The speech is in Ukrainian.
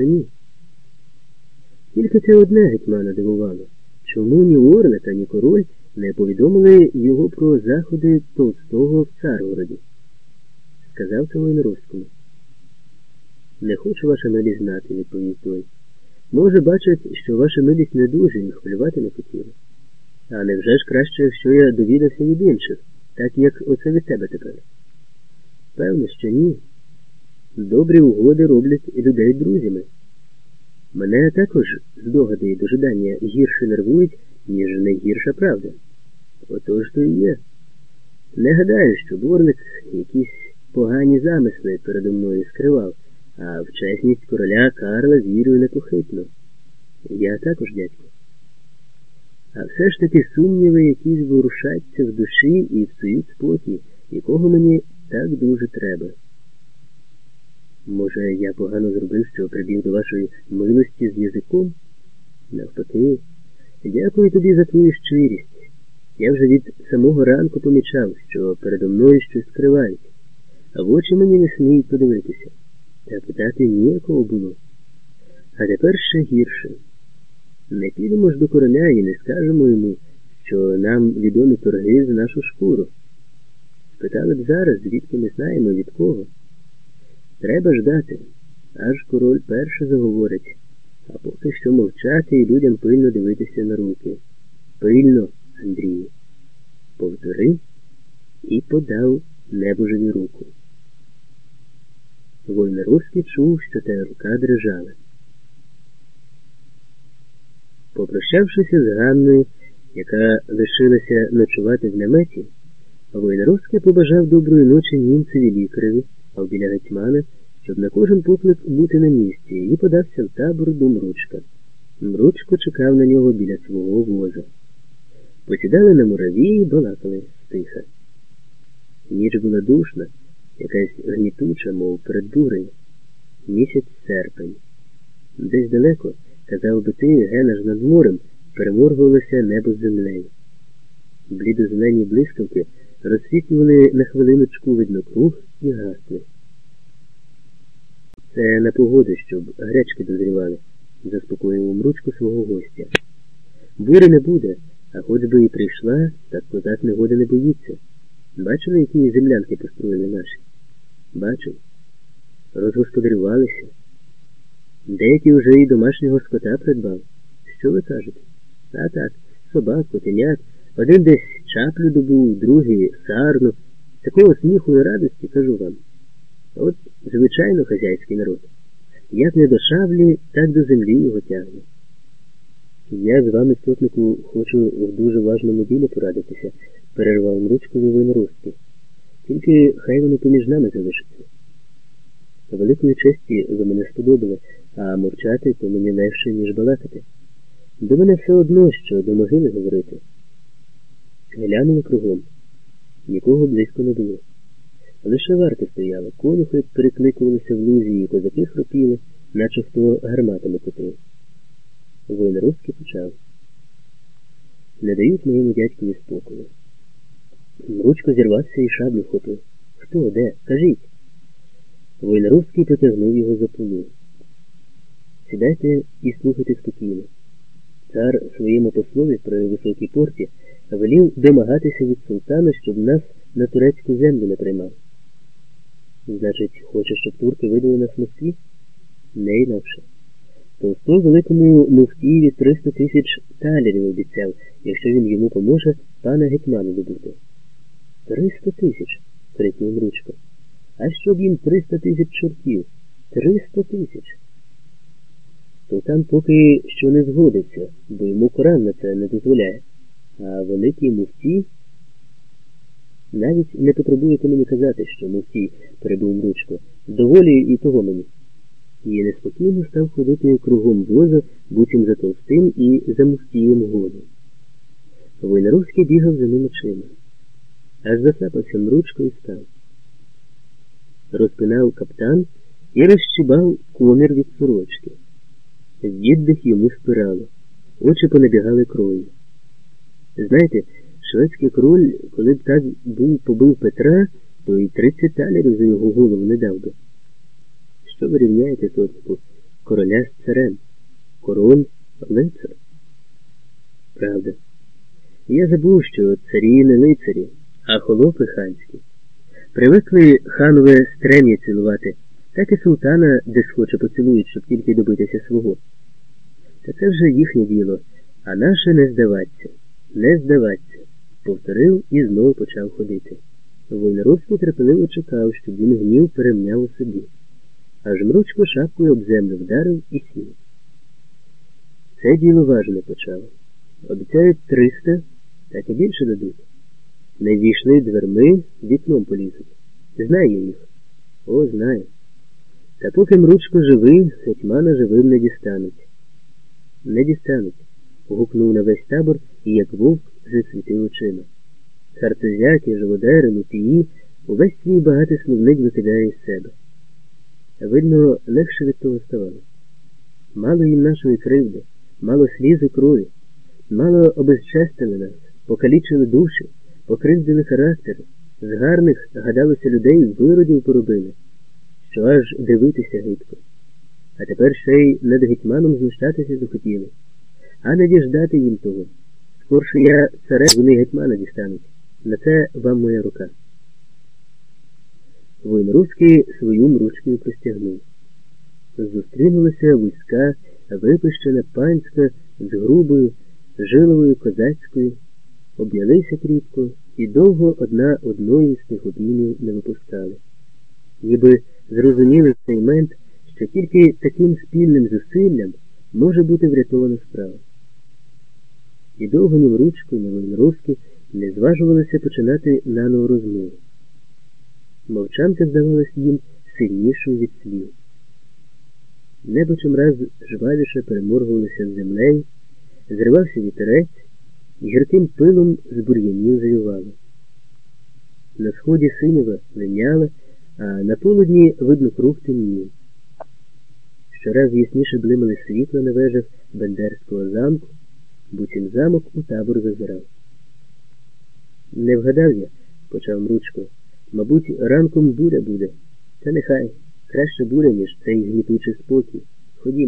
що ні. Тільки це одне гетьмана дивувало. Чому ні Орлика, ні король не повідомили його про заходи Толстого в Царгороді? Сказав це Войнаровському. Не хочу ваша милість знати, відповів той. Може, бачать, що ваша милість не дуже і хвилювати не хотіли. А невже ж краще, якщо я довідався від інших, так як оце від тебе тепер? Певно, що ні. Добрі угоди роблять людей друзями. Мене також здогади і дожидання гірше нервують, ніж не гірша правда. Отож то і є. Не гадаю, що Борлик якісь погані замисли передо мною скривав, а в чесність короля Карла вірю непохитно. Я також, дядько. А все ж таки сумніви якісь ворушаться в душі і псують спокій, якого мені так дуже треба. Може, я погано зробив, що прибіг до вашої милості з язиком? Навпаки, дякую тобі за твою щирість. Я вже від самого ранку помічав, що передо мною щось скривають, а в очі мені не сміють подивитися. Та питати ніякого було. А тепер ще гірше. Не підемо ж до короля і не скажемо йому, що нам відомі торги за нашу шкуру. Спитали б зараз, звідки ми знаємо від кого. Треба ждати, аж король перше заговорить, а поки що мовчати і людям пильно дивитися на руки. Пильно, Андрію. Повторив і подав небожеві руку. Войнаровський чув, що та рука дрижала. Попрощавшися з Ганною, яка лишилася ночувати в наметі, Войнаровський побажав доброї ночі німцеві лікареві, а біля гетьмана, щоб на кожен поклик бути на місці, і подався в табор до Мручка. Мручко чекав на нього біля свого воза. Посідали на мураві і балакали стиха. Ніч була душна, якась гнітуча, мов перед бурею. Місяць серпень. Десь далеко, казав би ти, гена над морем, переморгувалося небо з землею. Блідозелені блискавки розсвітлювали на хвилиночку видно круг і. Це на погоду, щоб гречки дозрівали, заспокоїв мручку свого гостя. Бури не буде, а хоч би і прийшла, так козак негоди не боїться. Бачили, які землянки построїли наші? Бачив. Розгосподарювалися. Деякі вже і домашнього скота придбав. Що ви кажете? А так, собак, котенят, один десь чаплю добув, другий сарну. Такого сміху і радості кажу вам. От, звичайно, хазяйський народ. Як не до шаблі, так до землі його тягне. Я з вами, сотнику, хочу в дуже важному ділі порадитися, перервав мручкові войнорусський. Тільки хай воно поміж нами залишиться. Великої честі ви мене сподобали, а мовчати то мені легше, ніж балакати. До мене все одно, що до могили говорити. Глянули кругом. Нікого близько не було. Лише варти стояли, конюхи перекликувалися в лузі, і козаки хропіли, наче хто гарматами кутив. Войнаровський почав. Не дають моєму дядькові спокою. Мручко зірвався і шаблю вхопив. Хто, де? Кажіть. Войнаровський потягнув його за полу. Сідайте і слухайте спокійно. Цар своєму послові при високій порті велів домагатися від султана, щоб нас на турецьку землю не приймав. Значить, хоче, щоб турки видали нас Москві? Не інакше. Толстой великому муфтієві 300 тисяч талерів обіцяв, якщо він йому поможе пана гетьмана добути. Триста тисяч, крикнув Ручко. А щоб їм триста тисяч чортів? Триста тисяч. Султан поки що не згодиться, бо йому Коран на це не дозволяє. А великий муфтій навіть не потребуєте мені казати, що муфтій, перебув Мручко, доволі і того мені. І неспокійно став ходити кругом воза, буцім за товстим і за муфтієм году. Войнаровський бігав за ним очима. Аж засапався Мручко і став. Розпинав каптан і розщибав комір від сорочки. Віддих йому спирало, очі понабігали кров'ю. Знаєте, шведський король, коли б так був побив Петра, то і тридцять талерів за його голову не дав би. Що ви рівняєте, сотнику? короля з царем, король лицар. Правда. Я забув, що царі не лицарі, а холопи ханські. Привикли ханове стрем'я цілувати, так і султана де схоче поцілують, щоб тільки добитися свого. Та це вже їхнє діло, а наше не здаваться, не здаваться, повторив і знову почав ходити. Войнаровський терпеливо чекав, щоб він гнів перемняв у собі. Аж мручко шапкою об землю вдарив і сів. Це діло важне почало. Обіцяють триста, так і більше дадуть. Не війшли дверми, вікном полізуть. Знаю їх. О, знаю. Та поки мручко живий, гетьмана живим не дістануть. Не дістануть. гукнув на весь табор і як вовк засвітив очима. Хартузяки, живодери, лупії, увесь свій багатий словник викидає із себе. Видно, легше від того ставало. Мало їм нашої кривди, мало сліз і крові, мало обезчестили нас, покалічили душі, покривдили характери, з гарних, гадалося, людей виродів поробили, що аж дивитися гидко. А тепер ще й над гетьманом знущатися захотіли, а не діждати їм того. Скорше я царе, вони гетьмана дістануть. На це вам моя рука. Воїн свою мручкою простягнув. Зустрінулася вузька, випищена панська з грубою, жиловою козацькою, обнялися кріпко і довго одна одної з тих обіймів не випускали. Ніби зрозуміли в цей момент, що тільки таким спільним зусиллям може бути врятована справа. І довго ні Мручко, ні Воєнровський не зважувалися починати наново розмову. Мовчанка здавалась їм сильнішою від слів. Небо чимраз жвавіше переморгувалося з землею, зривався вітерець і гірким пилом з бур'янів завівало. На сході синіва линяла, а на полудні видно круг темнів. Щораз ясніше блимали світла на вежах Бендерського замку, буцім замок у табор зазирав. Не вгадав я, почав Мручко. Мабуть, ранком буря буде. Та нехай краще буря, ніж цей гнітучий спокій. Ходімо.